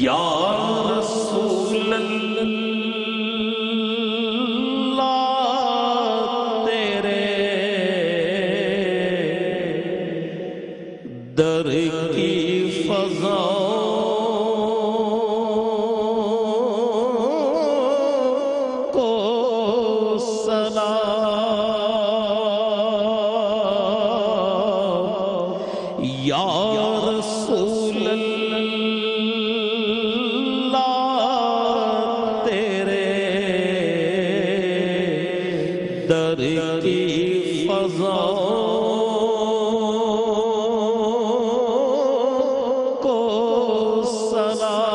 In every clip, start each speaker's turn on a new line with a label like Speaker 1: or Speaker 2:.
Speaker 1: یا رسول اللہ تیرے در کی فضا۔ کو سلام۔ یا رسول در کی فضا کو سلام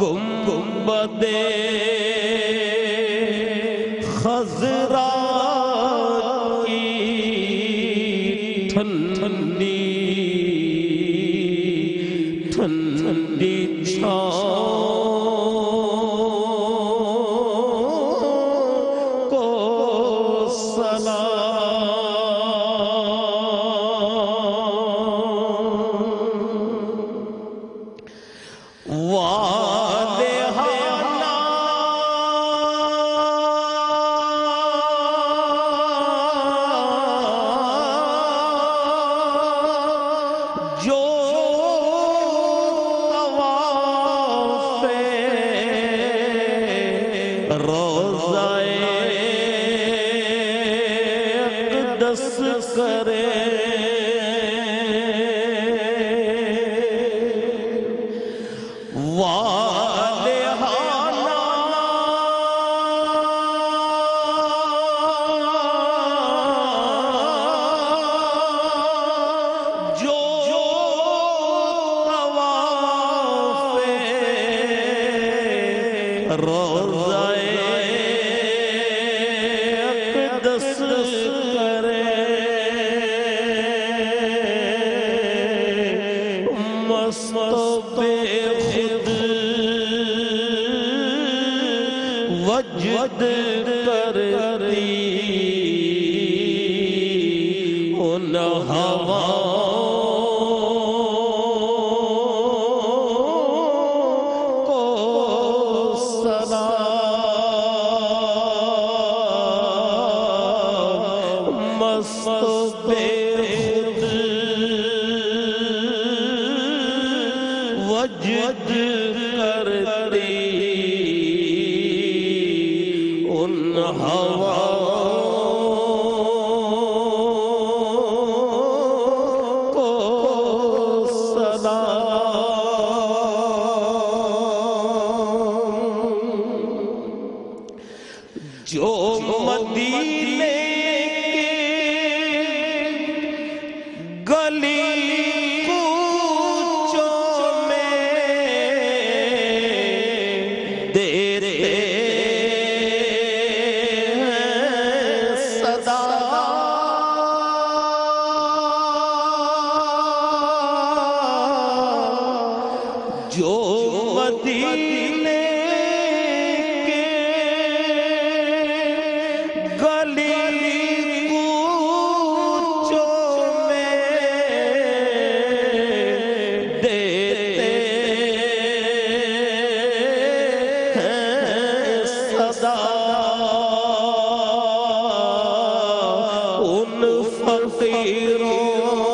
Speaker 1: گم گنبدے خزرا کی ٹھنڈی ٹھنڈی چھاؤں روزائے اقدس کرے۔ وجد کرتی۔ ان ہواؤں وجد کرتی۔ مدینے کے گلی کوچوں میں دیرے ہیں۔ صدا جو مدینے فقیروں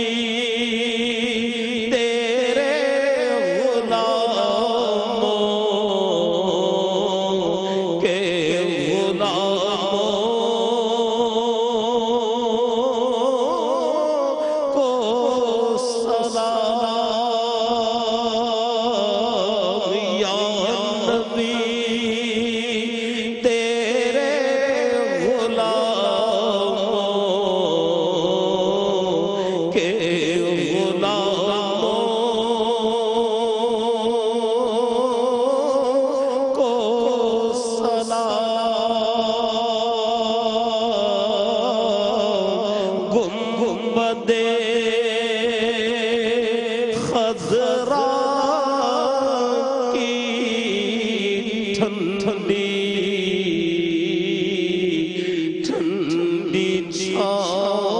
Speaker 1: خزرا کی ٹھنڈی ٹھنڈی چھان